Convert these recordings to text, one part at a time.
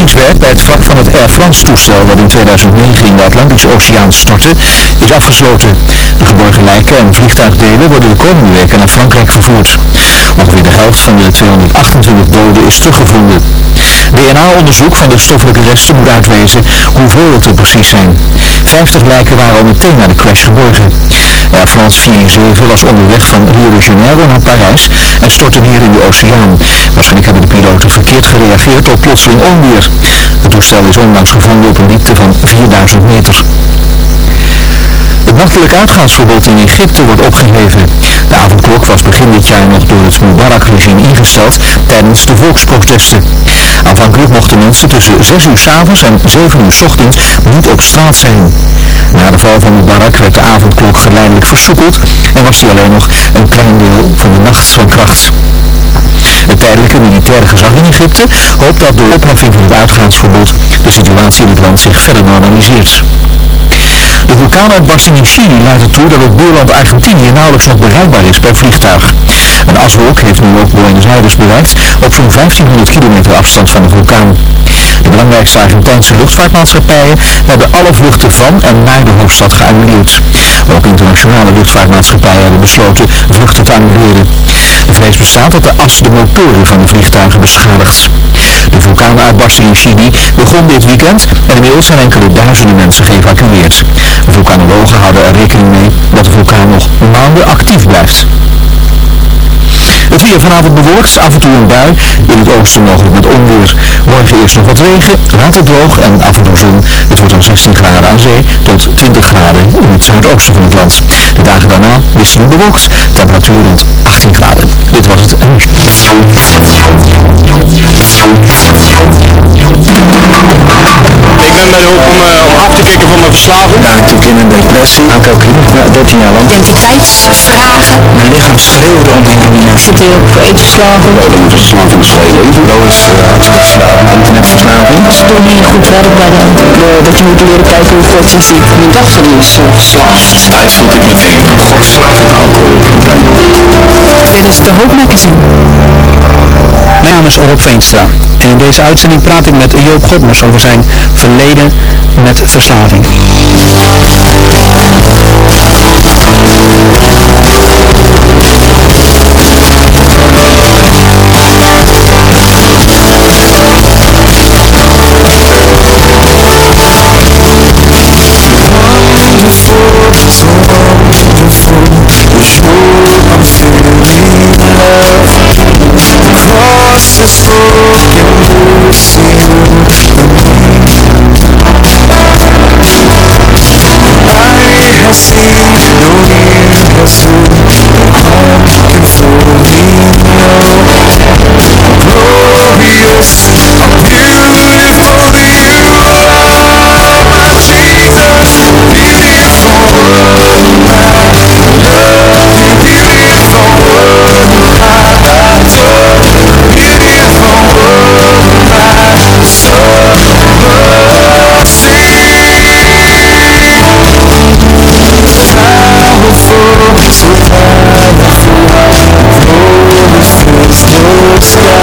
reddingswerk bij het wrak van het Air France toestel dat in 2009 in de Atlantische Oceaan stortte, is afgesloten. De geborgen lijken en vliegtuigdelen worden de komende weken naar Frankrijk vervoerd. Ongeveer de helft van de 228 doden is teruggevonden. DNA-onderzoek van de stoffelijke resten moet uitwijzen hoeveel het er precies zijn. 50 lijken waren al meteen na de crash geborgen. Air France 417 was onderweg van Rio de Janeiro naar Parijs en stortte neer in de oceaan. Waarschijnlijk hebben de piloten verkeerd gereageerd op plotseling onweer. Het toestel is onlangs gevonden op een diepte van 4000 meter. Het nachtelijk uitgaansverbod in Egypte wordt opgeheven. De avondklok was begin dit jaar nog door het Mubarak-regime ingesteld tijdens de volksprotesten. Aanvankelijk mochten mensen tussen 6 uur s avonds en 7 uur s ochtends niet op straat zijn. Na de val van Mubarak werd de avondklok geleidelijk versoepeld en was die alleen nog een klein deel van de nacht van kracht. Het tijdelijke militaire gezag in Egypte hoopt dat door opheffing van het uitgaansverbod de situatie in het land zich verder normaliseert. De vulkaanuitbarsting in Chili leidt ertoe dat het buurland Argentinië nauwelijks nog bereikbaar is per vliegtuig. Een aswolk heeft nu ook Buenos Aires bereikt op zo'n 1500 kilometer afstand van de vulkaan. De belangrijkste Argentijnse luchtvaartmaatschappijen hebben alle vluchten van en naar de hoofdstad geannuleerd. Ook internationale luchtvaartmaatschappijen hebben besloten vluchten te annuleren. De vrees bestaat dat de as de motoren van de vliegtuigen beschadigt. De vulkaanuitbarsting in Chili begon dit weekend en inmiddels zijn enkele duizenden mensen geëvacueerd. Vulkanologen houden er rekening mee dat de vulkaan nog maanden actief blijft. Het weer vanavond bewolkt, af en toe een bui, in het oosten mogelijk met onweer. Morgen eerst nog wat regen, later droog en af en toe zon. Het wordt dan 16 graden aan zee tot 20 graden in het zuidoosten van het land. De dagen daarna wisselend bewolkt, temperatuur rond 18 graden. Dit was het kicken van mijn verslaving. Ja, natuurlijk in een depressie. Aan cocaïne. Ja, 13 jaar lang. Identiteitsvragen. Mijn lichaam schreeuwde om heroïne. Zit ook voor eetverslaving? Oh, dan moet je verslaving van leven. Lois, uh, hartstikke internetverslaving. Als je toen niet goed werk bij de, de- dat je moet leren kijken hoe kort je ziet. Mijn is uh, verslaafd. Thuis vond ik meteen verslaafd aan alcohol. Dit is de Hoop Magazine. Mijn naam is Rob Veenstra en in deze uitzending praat ik met Joop Godmers over zijn verleden met verslaving. Seen no sky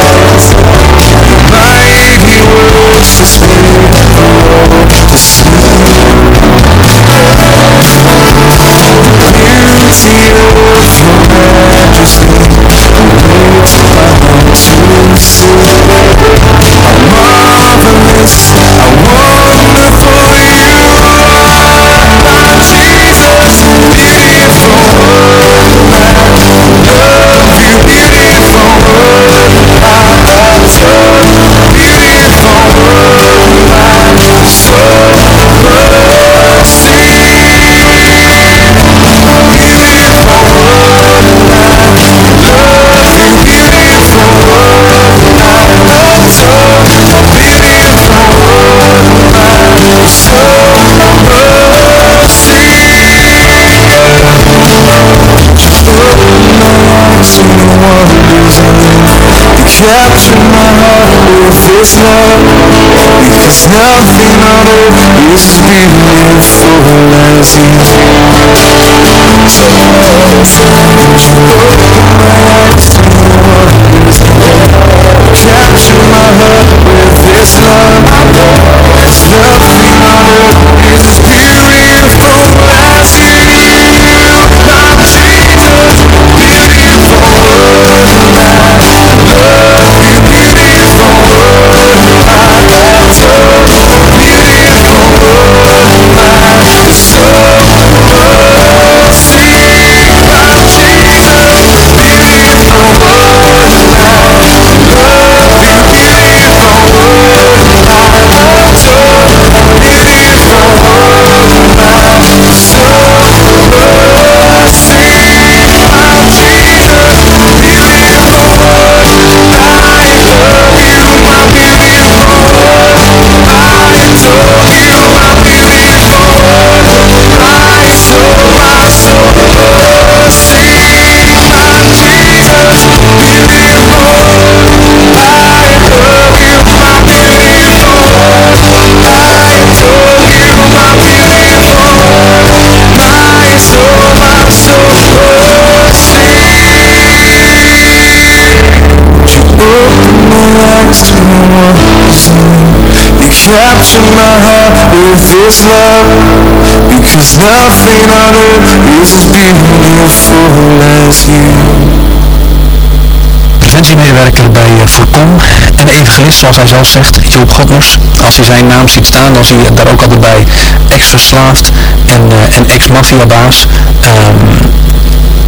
Capture my heart with this love. Because nothing on earth is beautiful as you So Capture my heart with this love You capture my heart this love Because is beautiful preventiemedewerker bij Voorkom en evangelist, zoals hij zelf zegt, Joop Godmers. Als hij zijn naam ziet staan, dan zie je daar ook altijd bij ex-verslaafd en, uh, en ex-maffiabaas. Um,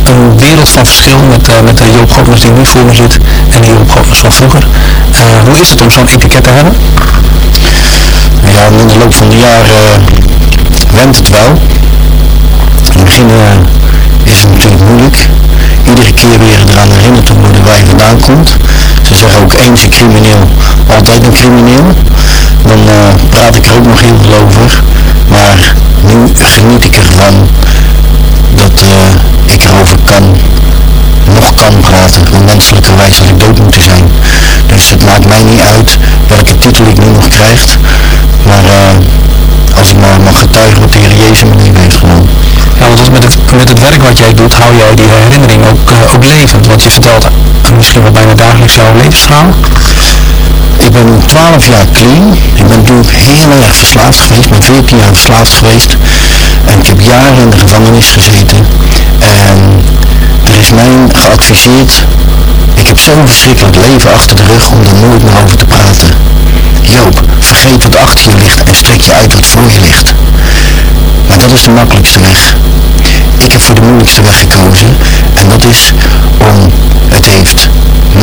een wereld van verschil met, uh, met de Joop Godmers die nu voor me zit en de Joop van vroeger. hoe is het om zo'n etiket te hebben? Ja, in de loop van de jaren went het wel. In het begin is het natuurlijk moeilijk iedere keer weer eraan herinnerd te worden waar je vandaan komt. Ze zeggen ook eens een crimineel, altijd een crimineel. Dan praat ik er ook nog heel veel over. Maar nu geniet ik ervan dat uh, ik erover kan, nog kan praten. Want menselijkerwijs had ik dood moeten zijn. Dus het maakt mij niet uit welke titel ik nu nog krijg. Maar uh, als ik maar mag getuigen wat de Heer Jezus me heeft gedaan. Ja, want met het, met het werk wat jij doet, hou jij die herinnering ook, uh, ook levend. Want je vertelt misschien wel bijna dagelijks jouw levensverhaal. Ik ben 12 jaar clean. Ik ben natuurlijk heel erg verslaafd geweest. Ik ben 14 jaar verslaafd geweest. En ik heb jaren in de gevangenis gezeten. En er is mij geadviseerd. Ik heb zo'n verschrikkelijk leven achter de rug om er nooit meer over te praten. Joop, vergeet wat achter je ligt en strek je uit wat voor je ligt. Maar dat is de makkelijkste weg. Ik heb voor de moeilijkste weg gekozen. En dat is om, het heeft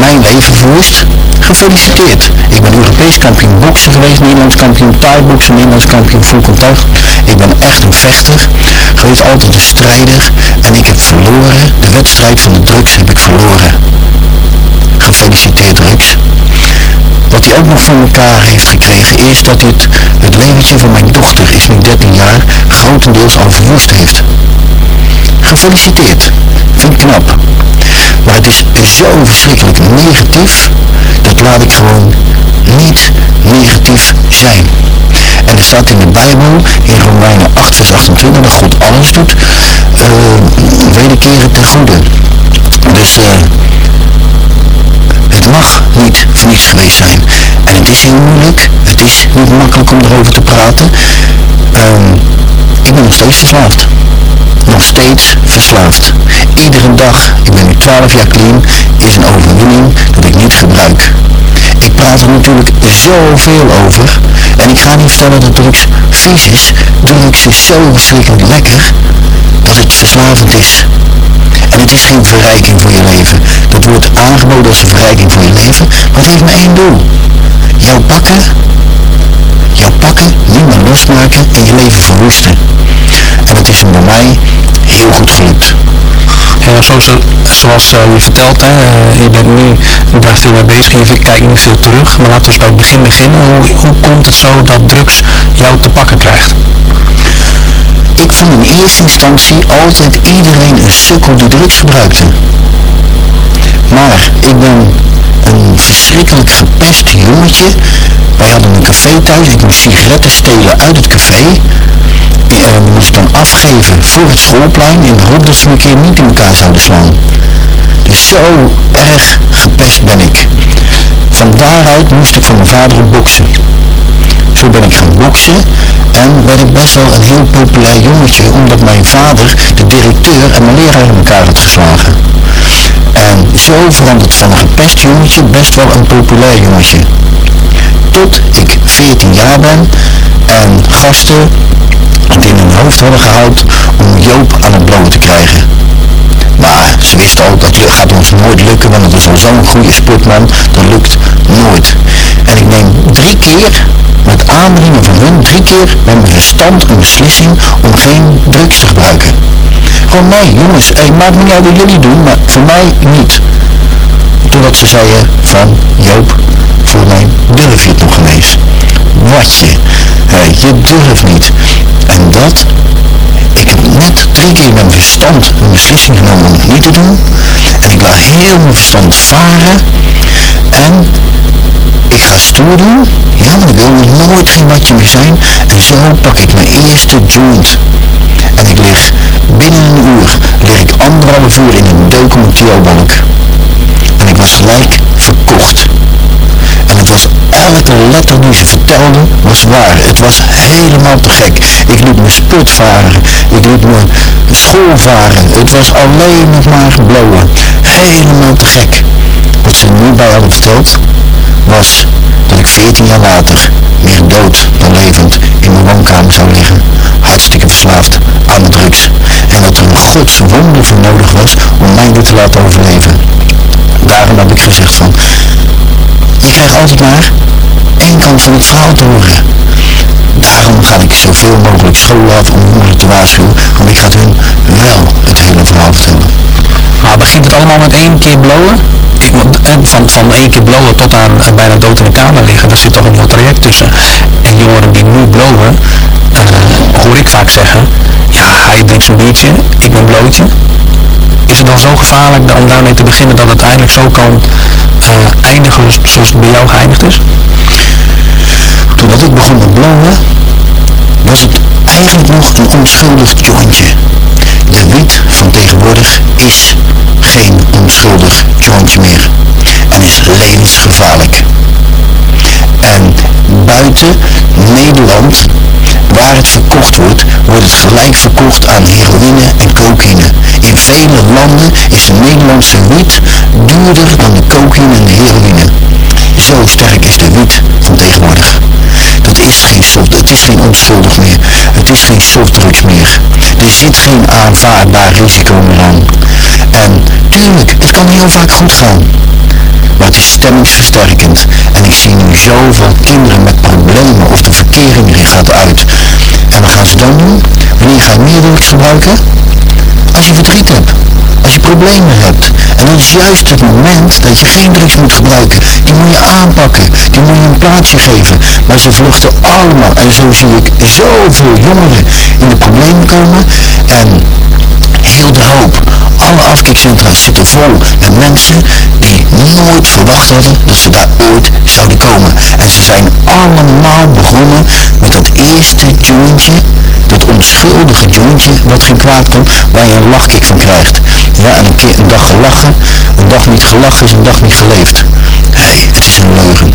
mijn leven verwoest. Gefeliciteerd. Ik ben Europees kampioen boksen geweest, Nederlands kampioen thai-boksen, Nederlands kampioen full contact. Ik ben echt een vechter, geweest altijd een strijder. En ik heb verloren, de wedstrijd van de drugs heb ik verloren. Gefeliciteerd drugs. Wat hij ook nog van elkaar heeft gekregen is dat het, het leventje van mijn dochter, is nu 13 jaar, grotendeels al verwoest heeft. Gefeliciteerd. Vind ik knap. Maar het is zo verschrikkelijk negatief, dat laat ik gewoon niet negatief zijn. En er staat in de Bijbel, in Romeinen 8 vers 28, dat God alles doet, uh, wederkeren ten goede. Dus uh, het mag niet voor niets geweest zijn. En het is heel moeilijk, het is niet makkelijk om erover te praten. Um, ik ben nog steeds verslaafd. Nog steeds verslaafd. Iedere dag, ik ben nu 12 jaar clean, is een overwinning dat ik niet gebruik. Ik praat er natuurlijk zoveel over. En ik ga niet vertellen dat drugs vies is. Drugs is zo verschrikkelijk lekker dat het verslavend is. En het is geen verrijking voor je leven. Dat wordt aangeboden als een verrijking voor je leven. Maar het heeft maar één doel. Jou pakken, jou pakken, niet meer losmaken en je leven verwoesten. En zoals, zoals uh, je vertelt, hè, uh, je bent nu daar veel mee bezig, je kijkt niet veel terug, maar laten we eens bij het begin beginnen. Hoe, hoe komt het zo dat drugs jou te pakken krijgt? Ik vond in eerste instantie altijd iedereen een sukkel die drugs gebruikte. Maar ik ben een verschrikkelijk gepest jongetje. Wij hadden een café thuis, ik moest sigaretten stelen uit het café. En we moesten dan afgeven voor het schoolplein in de hoop dat ze een keer niet in elkaar zouden slaan. Dus zo erg gepest ben ik. Van daaruit moest ik van mijn vader boksen. Zo ben ik gaan boksen en ben ik best wel een heel populair jongetje, omdat mijn vader, de directeur en mijn leraar in elkaar had geslagen. En zo verandert van een gepest jongetje best wel een populair jongetje. Tot ik 14 jaar ben en gasten het in hun hoofd hadden gehaald om Joop aan het blowen te krijgen. Maar ze wisten ook, dat gaat ons nooit lukken, want het is al zo'n goede sportman, dat lukt nooit. En ik neem drie keer, met aandringen van hun, drie keer met mijn verstand een beslissing om geen drugs te gebruiken. Gewoon nee, jongens, het maakt niet uit wat jullie doen, maar voor mij niet. Totdat ze zeiden van, Joop, voor mij durf je het nog ineens. Wat je, je durft niet. En dat, ik heb net drie keer mijn verstand een beslissing genomen om het niet te doen. En ik laat heel mijn verstand varen. En ik ga stoer doen. Ja, maar ik wil nooit geen watje meer zijn. En zo pak ik mijn eerste joint. En Ik lig binnen een uur, lig ik anderhalf uur in een deuk. En ik was gelijk verkocht. En het was elke letter die ze vertelde was waar. Het was helemaal te gek. Ik liet mijn sportvaren, varen. Ik liet mijn school varen. Het was alleen nog maar blowen. Helemaal te gek. Wat ze niet bij hadden verteld was dat ik 14 jaar later meer dood dan levend in mijn woonkamer zou liggen. Hartstikke verslaafd aan de drugs. En dat er een godswonder voor nodig was om mij dit te laten overleven. Daarom heb ik gezegd van, je krijgt altijd maar één kant van het verhaal te horen. Daarom ga ik zoveel mogelijk school af om moeder te waarschuwen, want ik ga hun wel het hele verhaal vertellen. Maar begint het allemaal met één keer blowen? Ik, van, van één keer blowen tot aan bijna dood in de kamer liggen, daar zit toch een heel traject tussen. En jongeren die nu blowen, eh, hoor ik vaak zeggen, ja, hij drinkt zo'n biertje, ik ben blootje. Is het dan zo gevaarlijk om daarmee te beginnen dat het uiteindelijk zo kan eh, eindigen zoals het bij jou geëindigd is? Totdat ik begon met blowen, was het eigenlijk nog een onschuldig jointje. De wiet van tegenwoordig is geen onschuldig jointje meer en is levensgevaarlijk. En buiten Nederland, waar het verkocht wordt, wordt het gelijk verkocht aan heroïne en cocaïne. In vele landen is de Nederlandse wiet duurder dan de cocaïne en de heroïne. Zo sterk is de wiet van tegenwoordig. Is geen soft, het is geen onschuldig meer. Het is geen softdrugs meer. Er zit geen aanvaardbaar risico meer aan. En tuurlijk, het kan heel vaak goed gaan. Maar het is stemmingsversterkend. En ik zie nu zoveel kinderen met problemen of de verkering die gaat uit. En wat gaan ze dan doen? Wanneer ga je meer drugs gebruiken? Als je verdriet hebt. Als je problemen hebt. En dat is juist het moment dat je geen drugs moet gebruiken. Die moet je aanpakken. Die moet je een plaatsje geven. Maar ze vluchten allemaal. En zo zie ik zoveel jongeren in de problemen komen. En heel de hoop. Alle afkikcentra's zitten vol met mensen die nooit verwacht hadden dat ze daar ooit zouden komen. En ze zijn allemaal begonnen met dat eerste jointje, dat onschuldige jointje wat geen kwaad kan, waar je een lachkick van krijgt. Ja, en een keer een dag gelachen, een dag niet gelachen is een dag niet geleefd. Hé, hey, het is een leugen.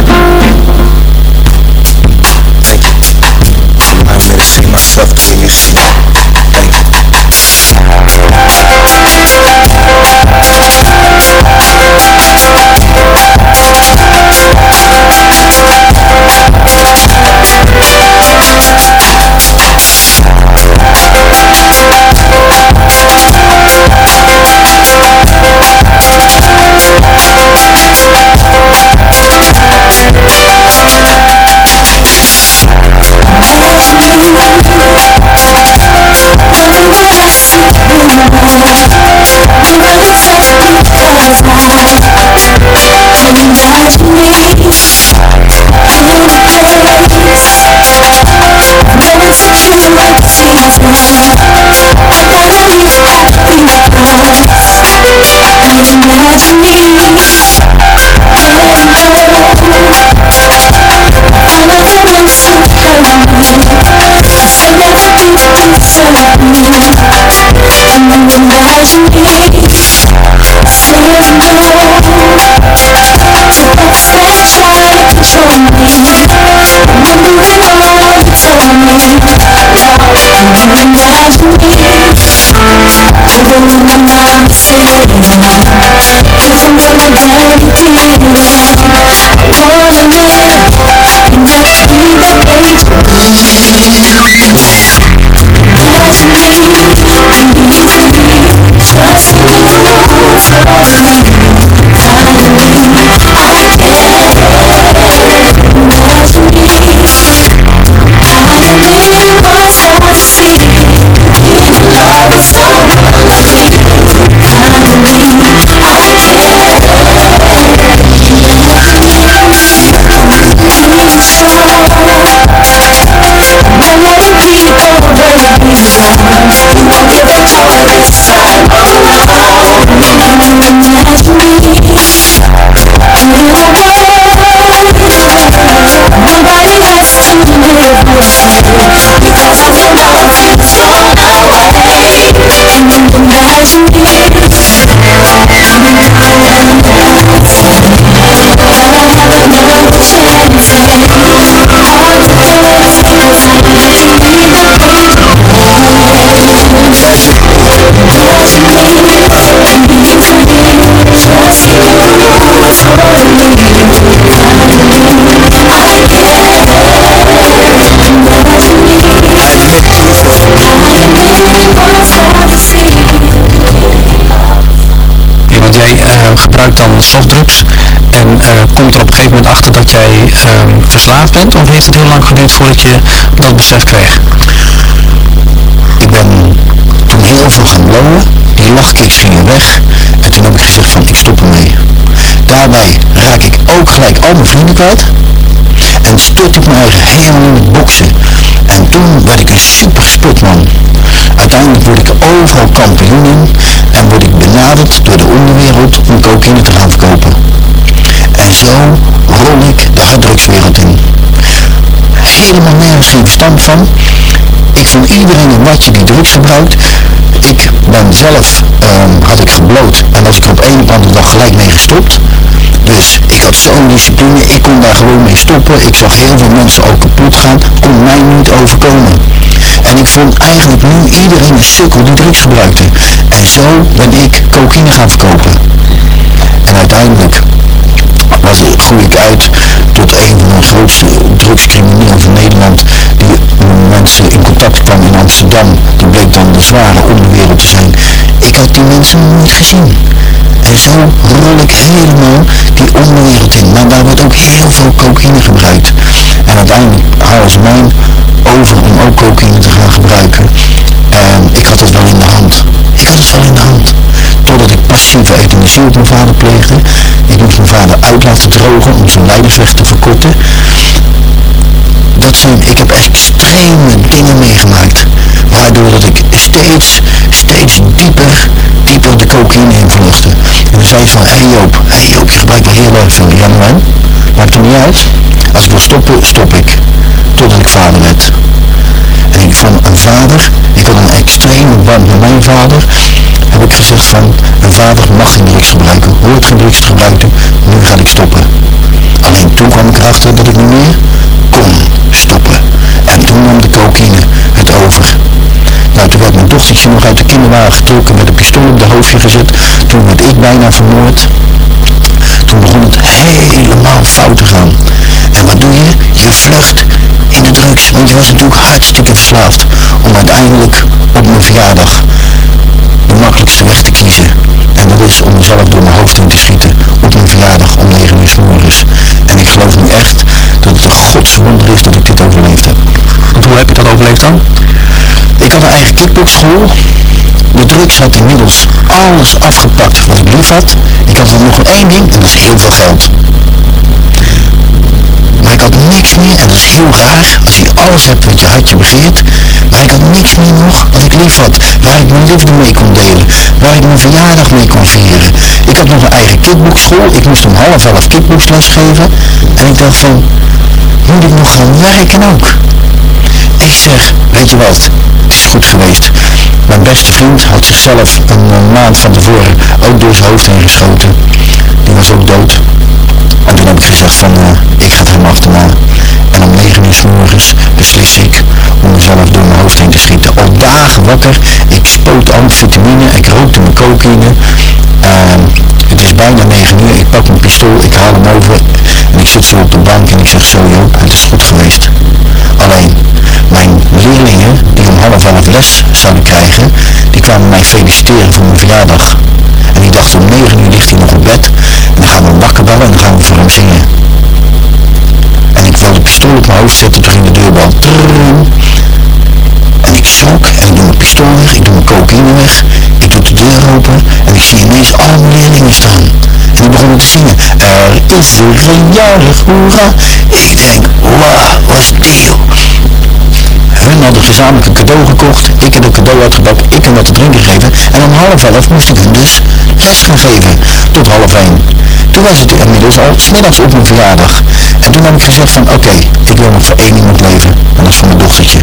see myself please. Thank you. Love is gegeven moment achter dat jij ehm, verslaafd bent? Of heeft het heel lang geduurd voordat je dat besef kreeg? Ik ben toen heel veel gaan blowen. Die lachkicks gingen weg. En toen heb ik gezegd van ik stop ermee. Daarbij raak ik ook gelijk al mijn vrienden kwijt. En stort ik eigen helemaal in het boksen. En toen werd ik een super sportman. Uiteindelijk word ik overal kampioen in en word ik benaderd door de onderwereld om cocaïne te gaan verkopen. En zo rol ik de harddrugswereld in. Helemaal nergens geen verstand van. Ik vond iedereen een watje die drugs gebruikt. Ik ben zelf, ehm, had ik gebloot en was ik op een of andere dag gelijk mee gestopt. Dus ik had zo'n discipline, ik kon daar gewoon mee stoppen. Ik zag heel veel mensen ook kapot gaan, kon mij niet overkomen. En ik vond eigenlijk nu iedereen een sukkel die drugs gebruikte. En zo ben ik cocaïne gaan verkopen. En uiteindelijk was, groei ik uit tot een van de grootste drugscriminelen van Nederland die mensen in contact kwam in Amsterdam. Die bleek dan de zware onderwereld te zijn. Ik had die mensen nooit gezien. En zo rol ik helemaal die onderwereld in. Maar daar wordt ook heel veel cocaïne gebruikt. En uiteindelijk halen ze mij over om ook cocaïne te gaan gebruiken. En ik had het wel in de hand. Ik had het wel in de hand. Totdat ik passieve euthanasie op mijn vader pleegde. Laten drogen om zijn leidersweg te verkorten. Dat zijn, ik heb extreme dingen meegemaakt. Waardoor dat ik steeds, steeds dieper, dieper de cocaïne in vluchtte. En dan zei ze van, hé hey Joop, hé hey Joop, je gebruikt heel erg veel. Ja, maar maakt er niet uit. Als ik wil stoppen, stop ik. Totdat ik vader werd. Van een vader, ik had een extreme band met mijn vader, heb ik gezegd van, een vader mag geen drugs gebruiken, hoort geen drugs gebruiken, nu ga ik stoppen. Alleen toen kwam ik erachter dat ik niet meer kon stoppen. En toen nam de cocaïne het over. Nou, toen werd mijn dochtertje nog uit de kinderwagen getrokken, met een pistool op de hoofdje gezet. Toen werd ik bijna vermoord. Toen begon het helemaal fout te gaan. En wat doe je? Je vlucht in de drugs, want je was natuurlijk hartstikke verslaafd. Om uiteindelijk op mijn verjaardag de makkelijkste weg te kiezen. En dat is om mezelf door mijn hoofd in te schieten op mijn verjaardag om 9 uur s morgens. En ik geloof nu echt dat het een godswonder is dat ik dit overleefd heb. Want hoe heb je dat overleefd dan? Ik had een eigen kickboxschool. De drugs had inmiddels alles afgepakt wat ik lief had. Ik had dan nog één ding en dat is heel veel geld. Maar ik had niks meer en dat is heel raar als je alles hebt wat je hartje begeert. Maar ik had niks meer nog wat ik lief had. Waar ik mijn liefde mee kon delen. Waar ik mijn verjaardag mee kon vieren. Ik had nog een eigen kickboxschool. Ik moest om half elf kickboxles geven. En ik dacht van, moet ik nog gaan werken ook? Ik zeg, weet je wat, het is goed geweest. Mijn beste vriend had zichzelf een maand van tevoren ook door zijn hoofd heen geschoten. Die was ook dood. En toen heb ik gezegd van, uh, ik ga het hem achterna. En om 9 uur s morgens beslis ik om mezelf door mijn hoofd heen te schieten. Al dagen wakker, ik spoot amfetamine, ik rookte mijn cocaïne. Uh, het is bijna 9 uur, ik pak mijn pistool, ik haal hem over en ik zit zo op de bank en ik zeg zo Joop, het is goed geweest. Alleen, mijn leerlingen die om half elf les zouden krijgen, die kwamen mij feliciteren voor mijn verjaardag. En die dachten om 9 uur ligt hij nog op bed en dan gaan we wakker en dan gaan we voor hem zingen. En ik wil de pistool op mijn hoofd zetten, toen ging de deurbel. Trrrr. En ik schrok en ik doe mijn pistool weg, ik doe mijn cocaïne weg, ik doe de deur open en ik zie ineens al mijn leerlingen staan. En die begonnen te zingen. Er is een jarig, hoera. Ik denk, wauw, wat is deal. Hun hadden gezamenlijk een cadeau gekocht, ik heb een cadeau uitgepakt, ik heb wat te drinken gegeven. En om half elf moest ik hun dus les gaan geven, tot half één. Toen was het inmiddels al smiddags op mijn verjaardag. En toen heb ik gezegd van, oké, ik wil nog voor één iemand leven. En dat is voor mijn dochtertje.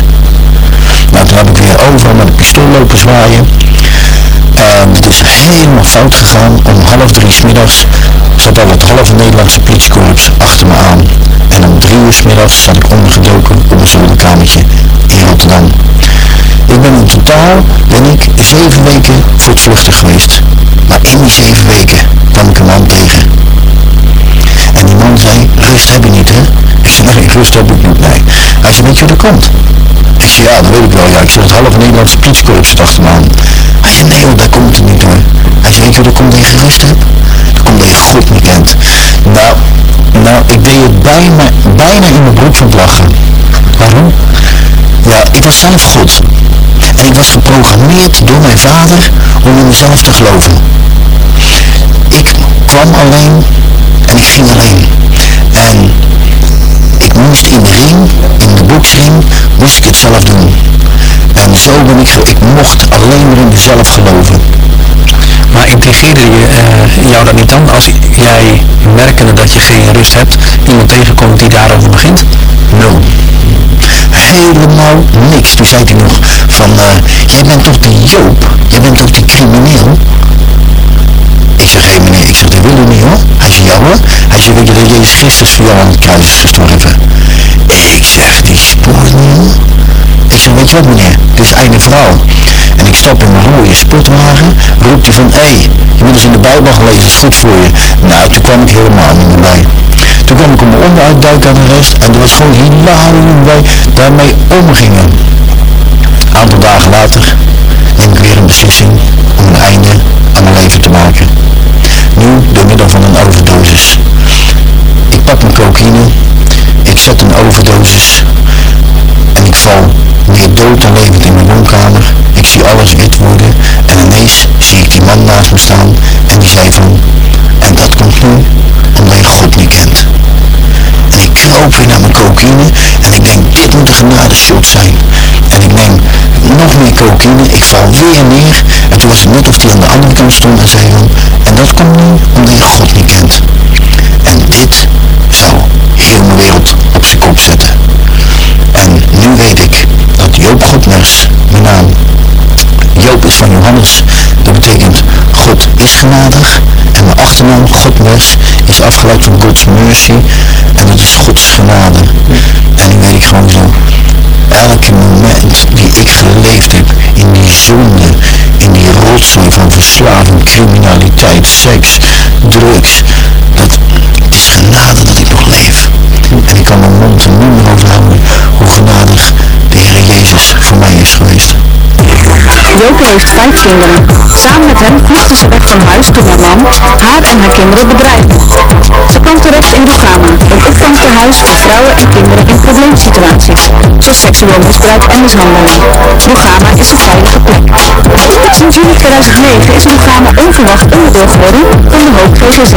Nou, toen heb ik weer overal met een pistool lopen zwaaien. En het is helemaal fout gegaan. Om half drie smiddags zat al het halve Nederlandse politiekorps achter me aan. En om drie uur smiddags zat ik ondergedoken op een zolderkamertje in Rotterdam. Ik ben in totaal, ben ik zeven weken voortvluchtig geweest. Maar in die zeven weken kwam ik een man tegen. En die man zei, rust heb je niet, hè? Ik zei, nee, rust heb ik niet, nee. Hij zei, weet je hoe dat komt? Ik zei, ja, dat weet ik wel, ja. Ik stond half Nederlandse fietskorps Dacht de man. Hij zei, nee, hoor, daar komt het niet hoor. Hij zei, weet je hoe er komt dat je geen rust hebt? Dat komt dat je God niet kent. Nou, nou, ik deed het bijna, bijna in mijn broek van lachen. Waarom? Ja, ik was zelf God. En ik was geprogrammeerd door mijn vader om in mezelf te geloven. Ik kwam alleen ging alleen. En ik moest in de ring, in de boksring, moest ik het zelf doen. En zo ben ik, ik mocht alleen maar in mezelf geloven. Maar intrigeerde je, uh, jou dat niet dan als jij merkende dat je geen rust hebt, iemand tegenkomt die daarover begint? Nul. Helemaal niks. Toen zei hij nog van, uh, jij bent toch die Joop? Jij bent toch die crimineel? Ik zeg, hé meneer, ik zeg, dat wil niet hoor. Hij zei, ja hoor. Hij zei, weet je dat Jezus Christus voor jou aan het kruis is gestorven? Ik zeg, die sportnieuw? Ik zeg, weet je wat meneer, dit is einde verhaal. En ik stap in mijn rode sportwagen, roept hij van, hé, je moet eens in de Bijbel gelezen, dat is goed voor je. Nou, toen kwam ik helemaal niet meer bij. Toen kwam ik om mijn onderuitduik aan de rest en er was gewoon hilarisch hoe wij daarmee omgingen. Een aantal dagen later neem ik weer een beslissing om een einde aan mijn leven te maken. Nu door middel van een overdosis. Ik pak mijn cocaïne, ik zet een overdosis en ik val meer dood dan levend in mijn woonkamer. Ik zie alles wit worden en ineens zie ik die man naast me staan en die zei van, en dat komt nu omdat je God niet kent. En ik kroop weer naar mijn cocaïne en ik denk, dit moet een genadeshot zijn. En ik neem nog meer cocaïne, ik val weer neer en toen was het net of hij aan de andere kant stond en zei en dat komt nu omdat je God niet kent. En dit zou heel mijn wereld op zijn kop zetten. En nu weet ik dat Joop Godmers, mijn naam, Joop is van Johannes, dat betekent God is genadig. En mijn achternaam, Godmers, is afgeleid van God's mercy. En dat is Gods genade. En nu weet ik gewoon zo, in die rotzooi van verslaving, criminaliteit, seks, drugs, dat het is genade dat Joke heeft vijf kinderen. Samen met hem vluchtte ze weg van huis toen haar man haar en haar kinderen bedreigde. Ze kwam terecht in Rugama, een opvangtehuis voor vrouwen en kinderen in probleemsituaties, zoals seksueel misbruik en mishandeling. Rugama is een veilige plek. Sinds juli 2009 is Rugama onverwacht onderdeel geworden van de Hoop GGZ.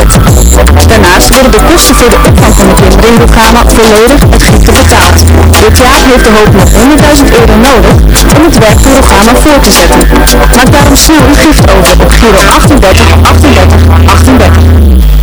Daarnaast worden de kosten voor de opvang van de kinderen in Rugama volledig uit Grieken betaald. Dit jaar heeft de Hoop nog 100.000 euro nodig om het werk voor Rugama voor te zetten. Maak daarom snel een gift over op Giro 38 38 38.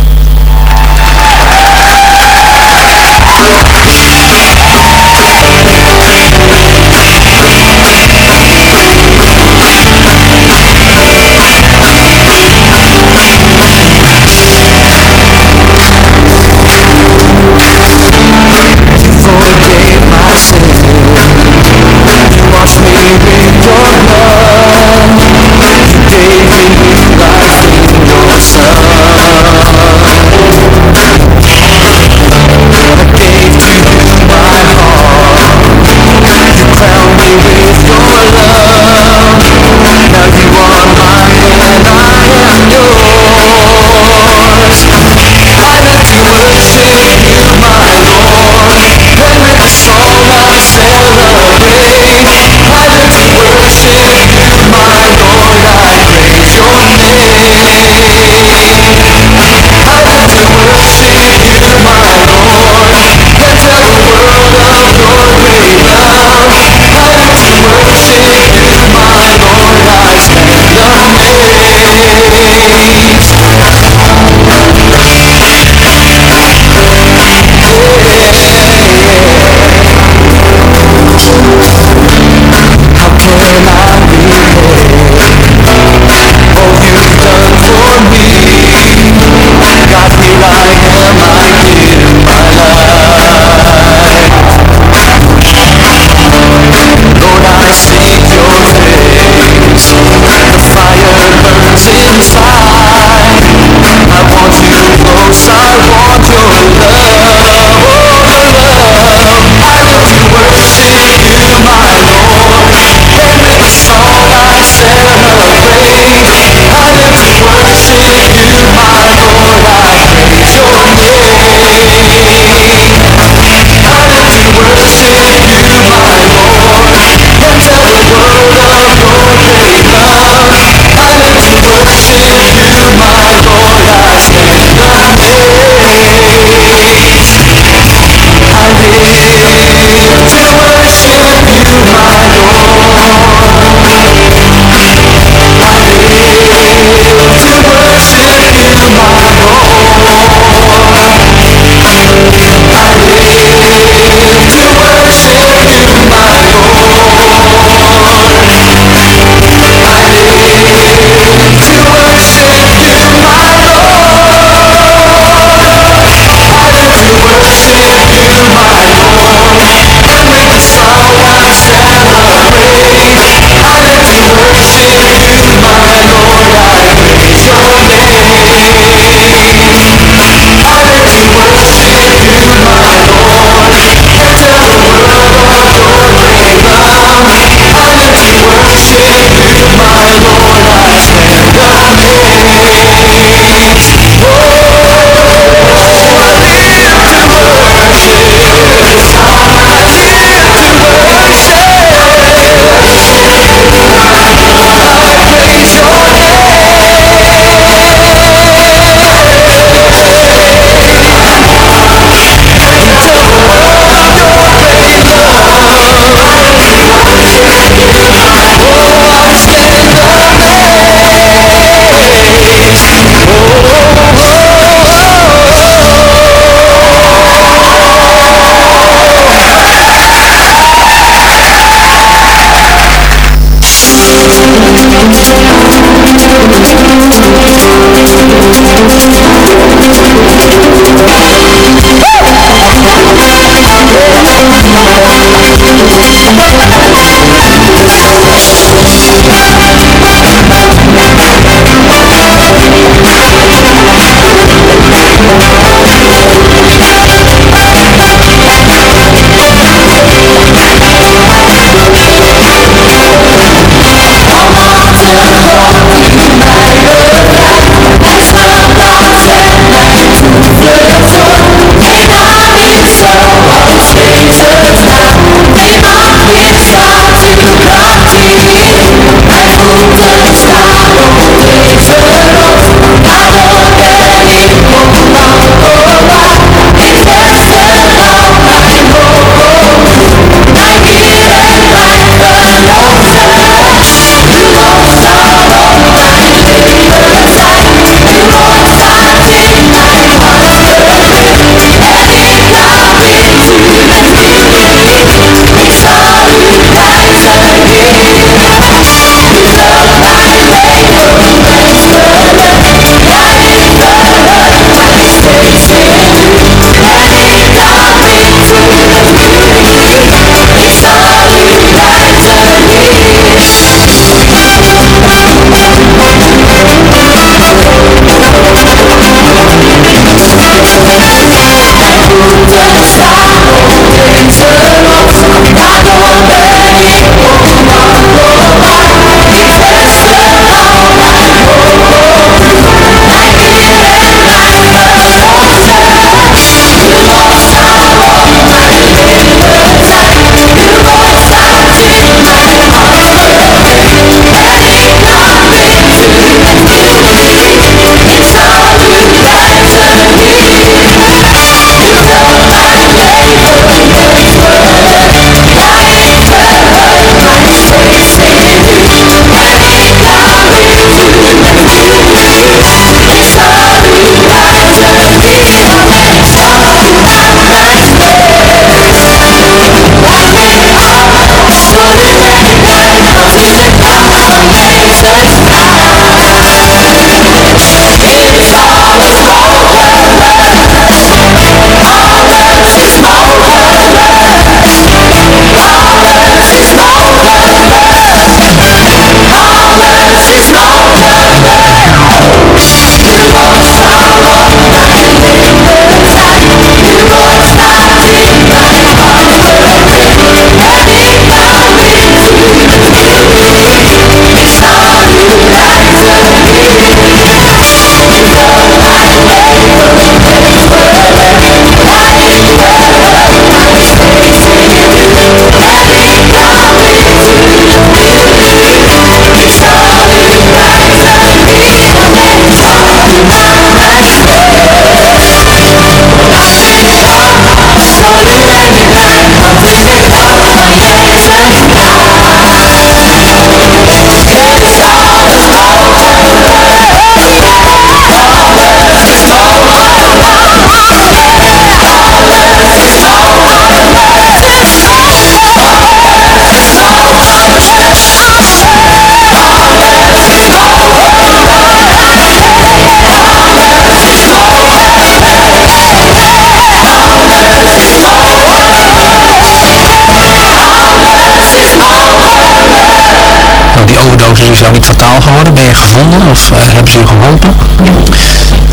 Of hebben ze je geholpen?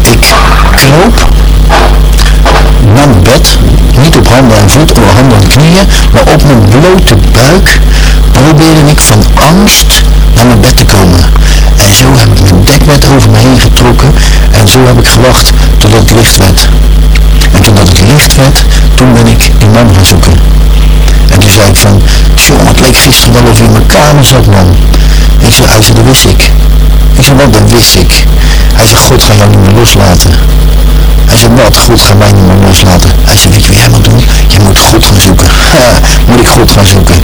Ik kroop naar mijn bed, niet op handen en voeten, op handen en knieën, maar op mijn blote buik probeerde ik van angst naar mijn bed te komen. En zo heb ik mijn dekbed over me heen getrokken en zo heb ik gewacht totdat het licht werd. En totdat het licht werd, toen ben ik die man gaan zoeken. En toen zei ik van, jongen, het leek gisteren wel of je in mijn kamer zat, man. Ik zei, zei, dat wist ik. Ik zei, wat, dat wist ik. Hij zei, God gaat jou niet meer loslaten. Hij zei, wat, God gaat mij niet meer loslaten. Hij zei, weet je wat jij moet doen? Je moet God gaan zoeken. moet ik God gaan zoeken?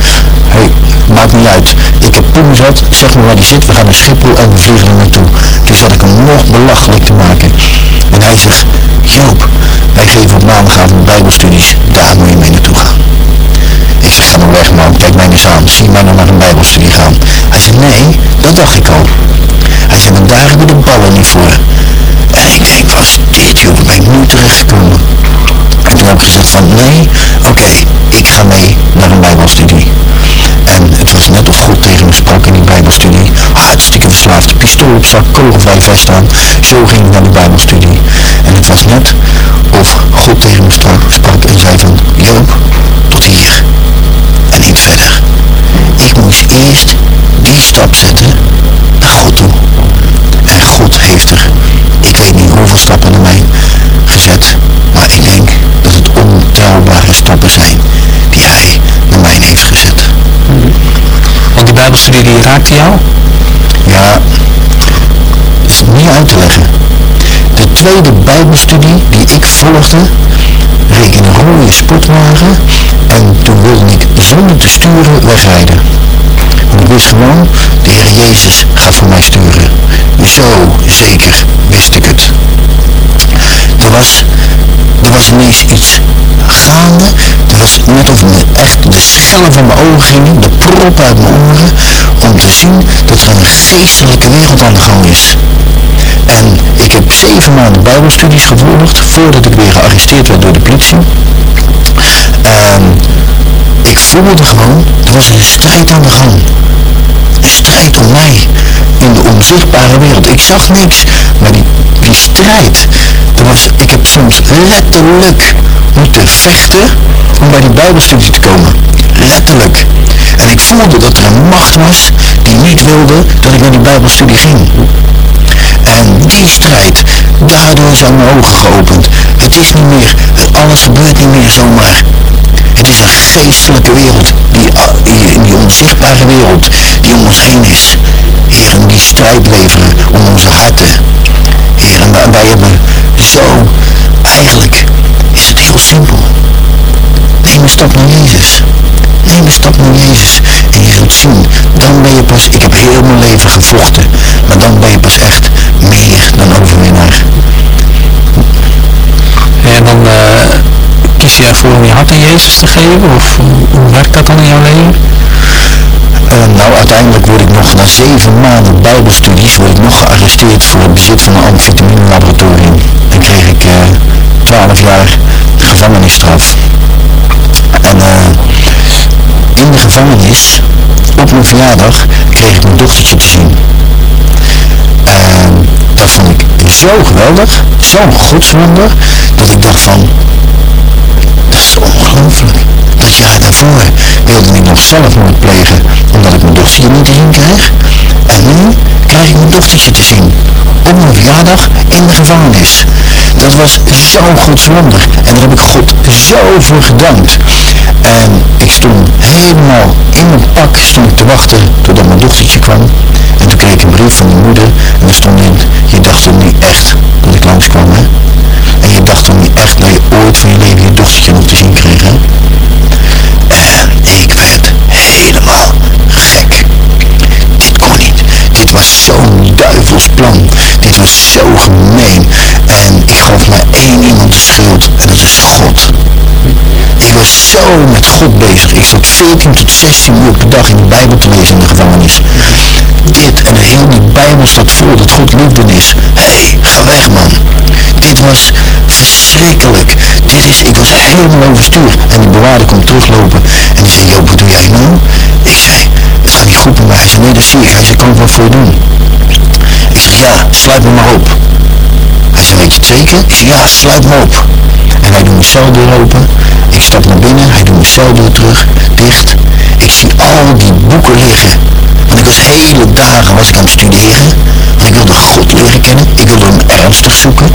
Hé, hey, maakt niet uit. Ik heb Poem zat, zeg maar waar die zit, we gaan naar Schiphol en we vliegen er naartoe. Toen zat ik hem nog belachelijk te maken. En hij zegt, Joop, wij geven op maandagavond bijbelstudies, daar moet je mee naartoe gaan. Ik zeg, ga maar weg man, kijk mij eens aan, zie nog naar een bijbelstudie gaan. Hij zei, nee, dat dacht ik al. Hij zei, maar daar hebben de ballen niet voor. En ik denk, was dit joh, ben ik nu terechtgekomen. En toen heb ik gezegd van, nee, oké, ik ga mee naar een bijbelstudie. En het was net of God tegen me sprak in die bijbelstudie. Hartstikke verslaafd, pistool op zak, kogelvrij vest aan. Zo ging ik naar de bijbelstudie. En het was net of God tegen me sprak en zei van, Joop, tot hier en niet verder. Ik moest eerst die stap zetten naar God toe. En God heeft er, ik weet niet hoeveel stappen naar mij gezet, maar ik denk dat het ontelbare stappen zijn die hij naar mij heeft gezet. Want die bijbelstudie die raakte jou? Ja, is niet uit te leggen. De tweede bijbelstudie die ik volgde, reed in een rode sportwagen en toen wilde ik zonder te sturen wegrijden. Want ik wist gewoon, de Heer Jezus gaat voor mij sturen. Zo zeker wist ik het. Er was, er was ineens iets gaande. Het was net of me echt de schellen van mijn ogen gingen, de prop uit mijn oren, om te zien dat er een geestelijke wereld aan de gang is. En ik heb zeven maanden bijbelstudies gevolgd voordat ik weer gearresteerd werd door de politie. En ik voelde gewoon, er was een strijd aan de gang. Een strijd om mij in de onzichtbare wereld. Ik zag niks, maar die, die strijd, er was, ik heb soms letterlijk moeten vechten om bij die bijbelstudie te komen. Letterlijk. En ik voelde dat er een macht was die niet wilde dat ik naar die bijbelstudie ging. En die strijd, daardoor zijn mijn ogen geopend. Het is niet meer, alles gebeurt niet meer zomaar. Het is een geestelijke wereld, die, die, die onzichtbare wereld die om ons heen is. Heren, die strijd leveren om onze harten. Heren, wij hebben zo, eigenlijk is het heel simpel. Neem een stap naar Jezus. Neem een stap naar Jezus en je zult zien, dan ben je pas, ik heb heel mijn leven gevochten, maar dan ben je pas echt meer dan overwinnaar. En dan uh, kies je ervoor om je hart aan Jezus te geven? Of hoe werkt dat dan in jouw leven? Uh, nou, uiteindelijk word ik nog na zeven maanden bijbelstudies word ik nog gearresteerd voor het bezit van een amfetamine laboratorium. Dan kreeg ik uh, 12 jaar gevangenisstraf. En in de gevangenis, op mijn verjaardag, kreeg ik mijn dochtertje te zien. En dat vond ik zo geweldig, zo'n godswonder, dat ik dacht van, dat is ongelooflijk. Dat jaar daarvoor wilde ik nog zelfmoord plegen, omdat ik mijn dochtertje niet te zien kreeg. En nu krijg ik mijn dochtertje te zien, op mijn verjaardag in de gevangenis. Dat was zo'n godswonder. En daar heb ik God zo voor gedankt. En ik stond helemaal in mijn pak stond ik te wachten totdat mijn dochtertje kwam. En toen kreeg ik een brief van mijn moeder en er stond in, je dacht toch niet echt dat ik zo met God bezig. Ik zat 14 tot 16 uur per dag in de Bijbel te lezen in de gevangenis. Dit en heel die Bijbel staat vol dat God liefde is. Hé, hey, ga weg man. Dit was verschrikkelijk. Dit is, ik was helemaal overstuur. En die bewaarder komt teruglopen. En die zei, Joop, wat doe jij nou? Ik zei, het gaat niet goed met mij. Hij zei, nee, dat zie ik. Hij zei, kan ik wat voor doen? Ik zeg, ja, sluit me maar op. Hij weet je het zeker? Ik zeg, ja, sluit me op. En hij doet mijn celdeur open. Ik stap naar binnen, hij doet mijn celdeur terug, dicht. Ik zie al die boeken liggen. Want ik was hele dagen was ik aan het studeren. Want ik wilde God leren kennen. Ik wilde hem ernstig zoeken.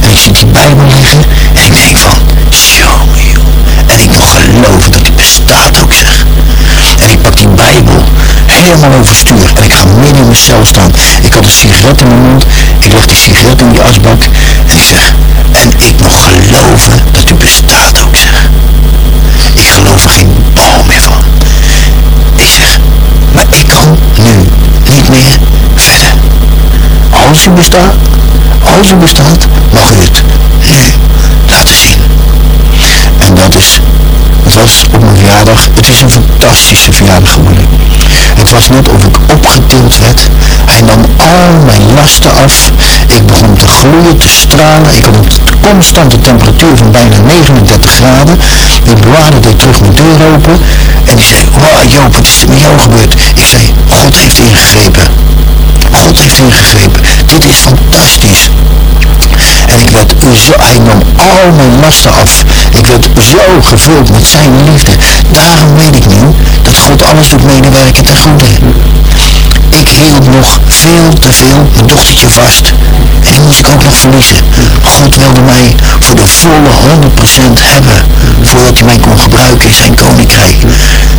En ik zie die Bijbel liggen. En ik denk van, joh. En ik nog geloven dat die bestaat ook zeg. En ik pak die Bijbel helemaal overstuur. En ik ga midden in mijn cel staan. Ik had een sigaret in mijn mond. Ik leg die sigaret in die asbak. En ik zeg, en ik nog geloven dat u bestaat ook zeg. Ik geloof er geen bal meer van. Ik zeg, maar ik kan nu niet meer verder. Als u bestaat, als u bestaat, mag u het nu laten zien. En dat is, het was op mijn verjaardag, het is een fantastische verjaardag geworden. Het was net of ik opgetild werd. Hij nam al mijn lasten af. Ik begon te gloeien, te stralen. Ik had een constante temperatuur van bijna 39 graden. De bewaarder deed terug mijn deur open. En die zei, wow Joop, wat is er met jou gebeurd? Ik zei, God heeft ingegrepen. God heeft ingegrepen. Dit is fantastisch. En ik werd hij nam al mijn lasten af. Ik werd zo gevuld met zijn liefde. Daarom weet ik nu dat God alles doet medewerken ten goede. Ik hield nog veel te veel mijn dochtertje vast. En die moest ik ook nog verliezen. God wilde mij voor de volle 100% hebben. Voordat hij mij kon gebruiken in zijn koninkrijk.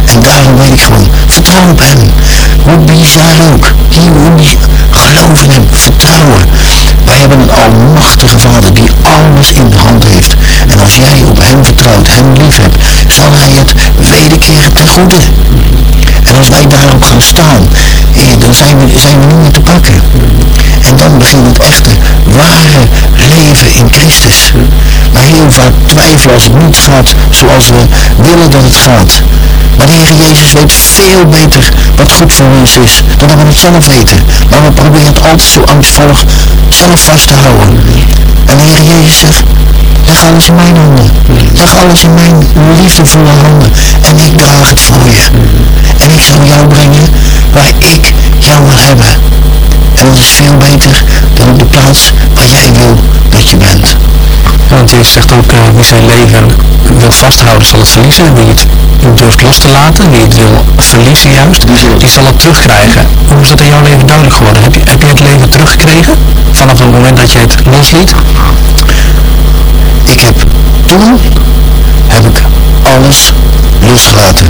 En daarom weet ik gewoon, vertrouw op hem. Hoe bizar ook. Hier. Geloof in hem. Vertrouwen. Wij hebben een almachtige vader die alles in de hand heeft. En als jij op hem vertrouwt, hem lief hebt, zal hij het wederkeren ten goede. En als wij daarop gaan staan, dan zijn we, zijn we niet meer te pakken. En dan begint het echte, ware leven in Christus. Maar heel vaak twijfelen als het niet gaat zoals we willen dat het gaat. Maar de Heer Jezus weet veel beter wat goed voor ons is dan dat we het zelf weten. Maar we proberen het altijd zo angstvallig zelf vast te houden. En Heer Jezus leg alles in mijn handen. Leg alles in mijn liefdevolle handen. En ik draag het voor je. En ik zal jou brengen waar ik jou wil hebben. En dat is veel beter dan op de plaats waar jij wil dat je bent. Want Jezus zegt ook, wie zijn leven wil vasthouden zal het verliezen. Wie het durft los te laten, wie het wil verliezen juist, die zal het terugkrijgen. Hoe is dat in jouw leven duidelijk geworden? Heb je, heb je het leven teruggekregen vanaf het moment dat je het losliet? Ik heb toen, heb ik alles losgelaten.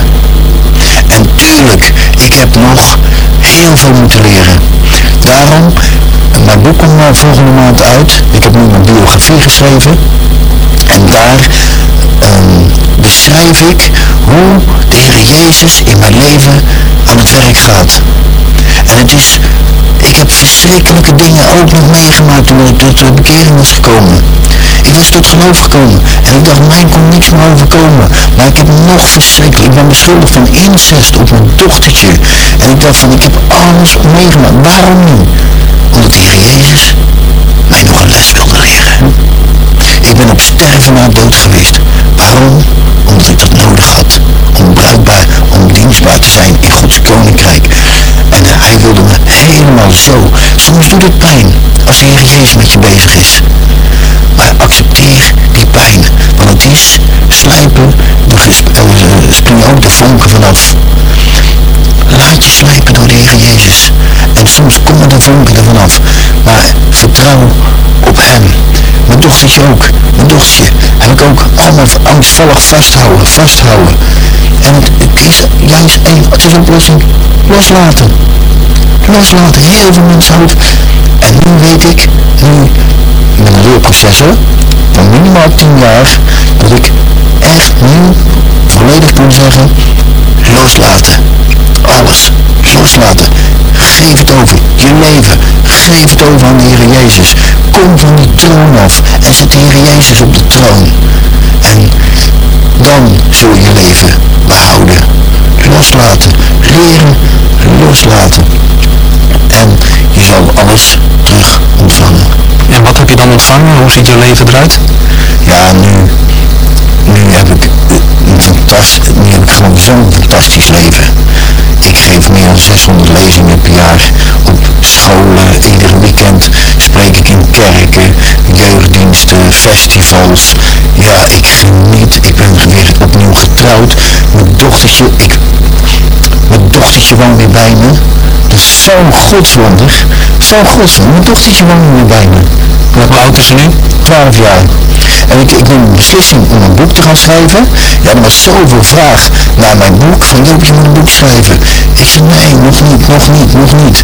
En tuurlijk, ik heb nog heel veel moeten leren. Daarom, mijn boek komt volgende maand uit. Ik heb nu mijn biografie geschreven. En daar um, beschrijf ik hoe de Heer Jezus in mijn leven aan het werk gaat. En het is, ik heb verschrikkelijke dingen ook nog meegemaakt toen ik tot de bekering was gekomen. Ik was tot geloof gekomen en ik dacht, mij kon niks meer overkomen. Maar ik heb nog verschrikkelijk, ik ben beschuldigd van incest op mijn dochtertje. En ik dacht van, ik heb alles meegemaakt. Waarom nu? Omdat de Heer Jezus mij nog een les wilde leren. Ik ben op sterven na dood geweest. Waarom? Omdat ik dat nodig had. Om bruikbaar, om dienstbaar te zijn in Gods koninkrijk. En hij wilde me helemaal zo. Soms doet het pijn als de Heer Jezus met je bezig is. Maar accepteer die pijn. Want het is slijpen, er springen ook de vonken vanaf. Laat je slijpen door de Heer Jezus. En soms komen de vonken er vanaf. Maar vertrouw op hem. Mijn dochtertje ook. Mijn dochtertje heb ik ook allemaal angstvallig vasthouden, vasthouden. En is juist één, oplossing. Loslaten. Loslaten. Heel veel mensen houden. En nu weet ik, nu, ben een leerprofessor van minimaal 10 jaar, dat ik echt nu volledig kan zeggen, loslaten. Alles. Loslaten. Geef het over. Je leven. Geef het over aan de Heer Jezus. Kom van die troon af en zet de Heer Jezus op de troon. En dan zul je leven behouden. Loslaten. Leren loslaten. En je zal alles terug ontvangen. En wat heb je dan ontvangen? Hoe ziet je leven eruit? Ja, nu, nu heb ik een fantastisch, nu heb ik gewoon zo'n fantastisch leven. Ik geef meer dan 600 lezingen per jaar op scholen, iedere weekend kerken, jeugddiensten, festivals. Ja, ik geniet. Mijn dochtertje, ik, dochtertje woont weer bij me. Dat is zo'n godswonder. Zo'n godswonder. Mijn dochtertje woont weer bij me. Hoe oud is ze nu? 12 jaar. En ik, ik neem een beslissing om een boek te gaan schrijven. Ja, er was zoveel vraag naar mijn boek. Van Joop, je moet een boek schrijven. Ik zei, nee, nog niet, nog niet, nog niet.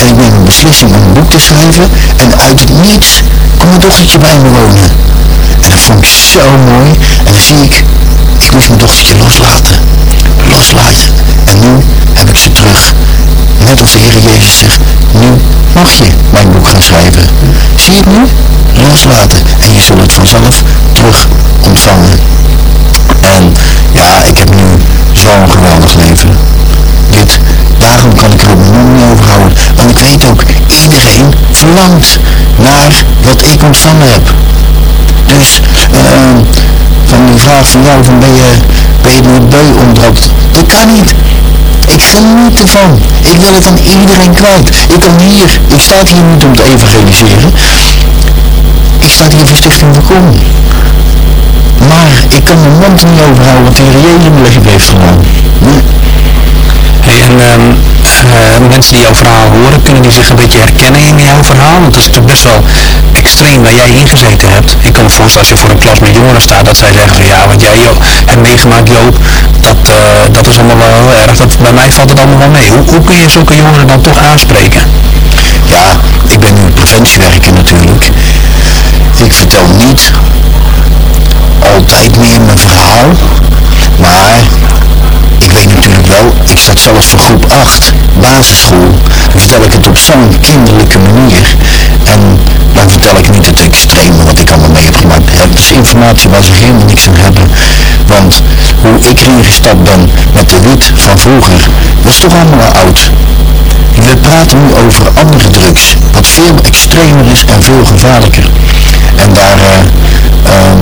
En ik neem een beslissing om een boek te schrijven. En uit het niets komt mijn dochtertje bij me wonen. En dat vond ik zo mooi. En dan zie ik, ik moest mijn dochtertje loslaten. Loslaten. En nu heb ik ze terug. Net als de Heer Jezus zegt, nu mag je mijn boek gaan schrijven. Zie je het nu? Loslaten. En je zult het vanzelf terug ontvangen. En ja, ik heb nu zo'n geweldig leven. Dit, daarom kan ik er mond niet over houden. Want ik weet ook, iedereen verlangt naar wat ik ontvangen heb. Dus, ehm, van die vraag van jou, van ben je, ben je er beu dat? Kan niet. Ik geniet ervan. Ik wil het aan iedereen kwijt. Ik kan hier, ik sta hier niet om te evangeliseren. Ik sta hier voor Stichting Voorkom. Maar ik kan mijn mond niet overhouden wat de Heer Jezus leven heeft gedaan. En ehm, eh, mensen die jouw verhaal horen, kunnen die zich een beetje herkennen in jouw verhaal? Want het is natuurlijk best wel extreem waar jij ingezeten hebt. Ik kan me voorstellen als je voor een klas met jongeren staat, dat zij zeggen van ja, wat jij Jo- hebt meegemaakt Joop, dat, eh, dat is allemaal wel heel erg. Dat, bij mij valt het allemaal wel mee. Hoe, hoe kun je zulke jongeren dan toch aanspreken? Ja, ik ben nu preventiewerker natuurlijk. Zelfs voor groep 8, basisschool, vertel ik het op zo'n kinderlijke manier. En dan vertel ik niet het extreme wat ik allemaal mee heb gemaakt. Het is informatie waar ze helemaal niks aan hebben. Want hoe ik erin gestapt ben met de wiet van vroeger, dat is toch allemaal al oud. We praten nu over andere drugs, wat veel extremer is en veel gevaarlijker. En daar, eh, ehm,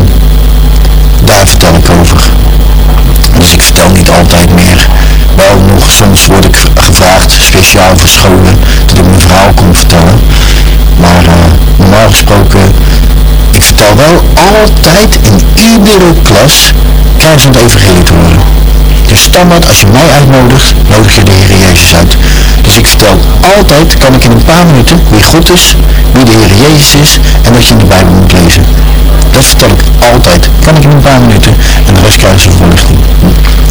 daar vertel ik over. Dus ik vertel niet altijd meer. Wel nog, soms word ik gevraagd, speciaal voor scholen, dat ik mijn verhaal kom vertellen. Maar eh, normaal gesproken, ik vertel wel altijd in iedere klas, krijgen ze het evangelie te horen. Standaard, als je mij uitnodigt, nodig je de Heer Jezus uit. Dus ik vertel altijd, kan ik in een paar minuten, wie God is, wie de Heer Jezus is en dat je in de Bijbel moet lezen. Dat vertel ik altijd. Kan ik in een paar minuten en de rest krijgen ze voorlichting.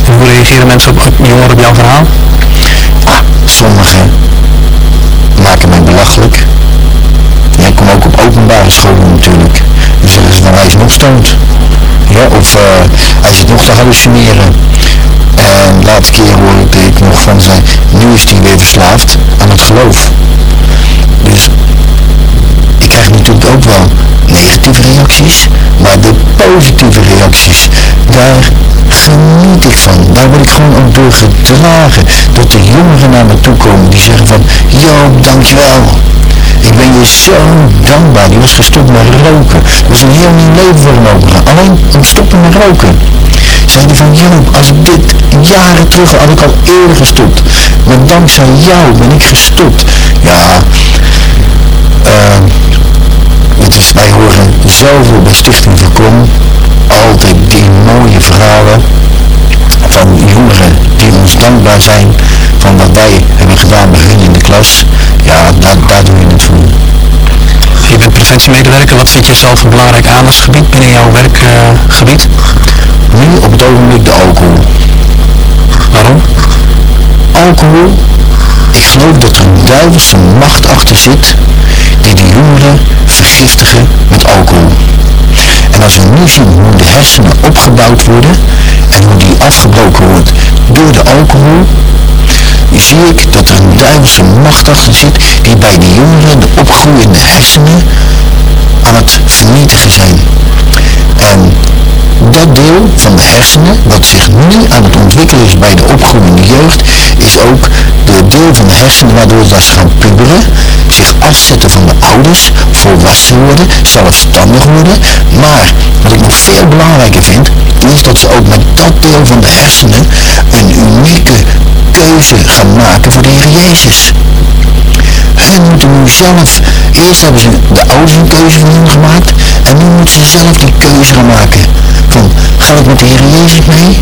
En hoe reageren mensen op, op jongeren op jouw verhaal? Ah, sommigen maken mij belachelijk. Ja, ik kom ook op openbare scholen natuurlijk. Dan zeggen ze van hij is nog stoned. Ja, of eh, hij zit nog te hallucineren. En de laatste keer hoorde ik nog van zijn, nu is hij weer verslaafd aan het geloof. Dus ik krijg natuurlijk ook wel negatieve reacties, maar de positieve reacties, daar geniet ik van. Daar word ik gewoon ook door gedragen. Dat de jongeren naar me toe komen die zeggen van, Joop, dankjewel. Ik ben je zo dankbaar. Die was gestopt met roken. Dat was een heel nieuw leven voor hem opengegaan. Alleen om stoppen met roken. Zei hij van, Joop, als ik dit jaren terug had ik al eerder gestopt. Maar dankzij jou ben ik gestopt. Ja, eh, wij horen zoveel bij Stichting Voorkom. Altijd die mooie verhalen van jongeren die ons dankbaar zijn van wat wij hebben gedaan bij hun in de klas. Ja, daar, daar doe je het voor. Je bent preventiemedewerker. Wat vind je zelf een belangrijk aandachtsgebied binnen jouw werkgebied? Nu op het ogenblik de alcohol. Waarom? Alcohol, ik geloof dat er een duivelse macht achter zit die de jongeren vergiftigen met alcohol. En als we nu zien hoe de hersenen opgebouwd worden en hoe die afgebroken wordt door de alcohol, zie ik dat er een duivelse macht achter zit die bij de jongeren de opgroeiende hersenen aan het vernietigen zijn. En dat deel van de hersenen, wat zich nu aan het ontwikkelen is bij de opgroeiende jeugd, is ook de deel van de hersenen waardoor ze gaan puberen, zich afzetten van de ouders, volwassen worden, zelfstandig worden. Maar wat ik nog veel belangrijker vind, is dat ze ook met dat deel van de hersenen een unieke keuze gaan maken voor de Heer Jezus. Hun moeten nu zelf, eerst hebben ze de ouders een keuze voor hun gemaakt en nu moeten ze zelf die keuze gaan maken. Van, ga ik met de Heer Jezus mee?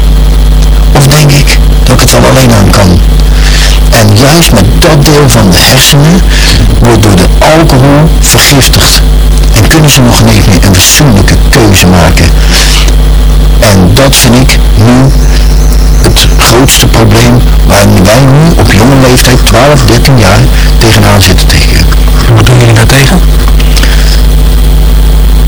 Of denk ik dat ik het wel alleen aan kan? En juist met dat deel van de hersenen wordt door de alcohol vergiftigd. En kunnen ze nog niet meer een fatsoenlijke keuze maken. En dat vind ik nu het grootste probleem waar wij nu op jonge leeftijd, 12, 13 jaar, tegenaan zitten tegen. En wat doen jullie daartegen?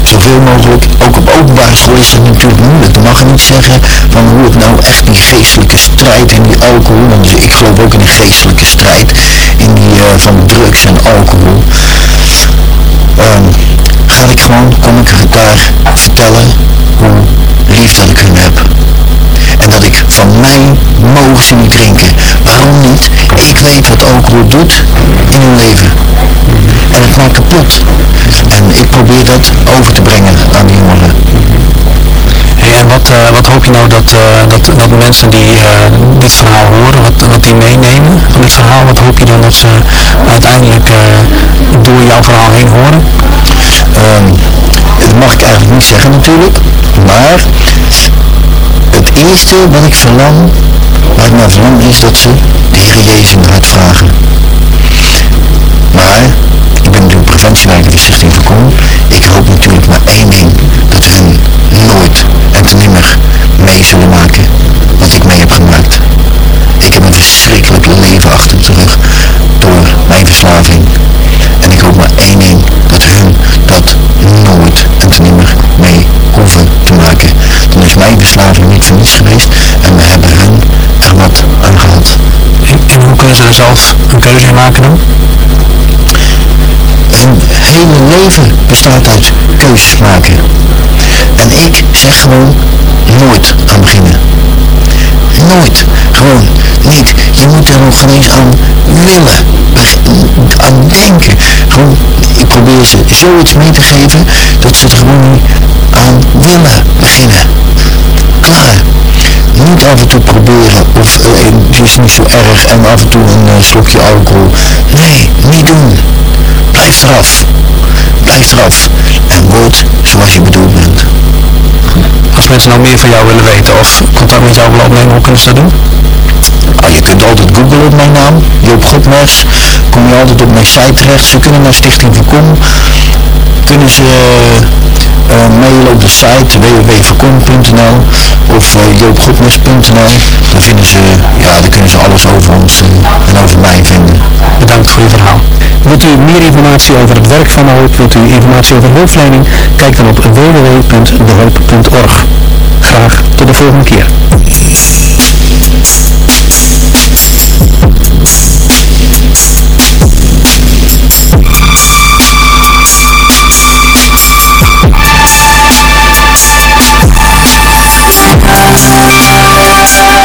Zoveel mogelijk, ook op openbare school is het natuurlijk moeilijk. Dan mag je niet zeggen van hoe het nou echt die geestelijke strijd en die alcohol, want ik geloof ook in een geestelijke strijd, in die uh, van drugs en alcohol. Um, ga ik gewoon, kom ik daar vertellen hoe lief dat ik hun heb. En dat ik van mij mogen ze niet drinken. Waarom niet? Ik weet wat alcohol doet in hun leven. En het maakt kapot. En ik probeer dat over te brengen aan die jongeren. Hey, en wat, uh, wat hoop je nou dat, uh, dat, dat mensen die uh, dit verhaal horen, wat, wat die meenemen van dit verhaal, wat hoop je dan dat ze uiteindelijk door jouw verhaal heen horen? Um, dat mag ik eigenlijk niet zeggen natuurlijk, maar het eerste wat ik verlang, waar ik naar verlang, is dat ze de Heer Jezus in hart vragen. Maar, ik ben natuurlijk preventieleider van Stichting Voorkom. Ik hoop natuurlijk maar één ding, dat hun nooit en ten nimmer mee zullen maken wat ik mee heb gemaakt. Ik heb een verschrikkelijk leven achter de rug door mijn verslaving. En ik hoop maar één ding, dat hun dat nooit en ten nimmer mee te maken. Dan is mijn verslaving niet voor niets geweest en we hebben hun er wat aan gehad. En, en hoe kunnen ze zelf een keuze in maken dan? Een hele leven bestaat uit keuzes maken. En ik zeg gewoon nooit aan beginnen. Nooit. Gewoon niet. Je moet er nog eens aan willen. Aan denken. Gewoon, ik probeer ze zoiets mee te geven dat ze er gewoon aan willen beginnen. Klaar. Niet af en toe proberen of uh, het is niet zo erg en af en toe een uh, slokje alcohol. Nee, niet doen. Blijf eraf. Blijf eraf. En word zoals je bedoeld bent. Mensen nou meer van jou willen weten of contact met jou willen opnemen, hoe kunnen ze dat doen? Ah, je kunt altijd googlen op mijn naam, Joop Godmers. Kom je altijd op mijn site terecht. Ze kunnen naar Stichting. Kunnen ze uh, mailen op de site www.voorkom.nl of uh, joopgodmers.nl. Daar vinden ze, ja, daar kunnen ze alles over ons en over mij vinden. Bedankt voor je verhaal. Wilt u meer informatie over het werk van de Hoop? Wilt u informatie over hulpverlening? Kijk dan op www.dehoop.org. Graag tot de volgende keer.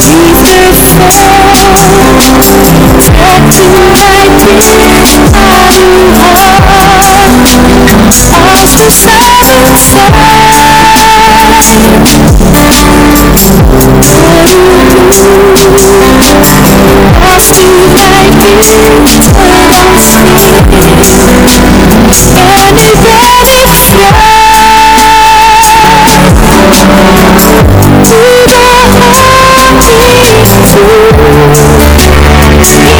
teeth to fall to my dear I Off the southern side Off my dear body And a Thank you.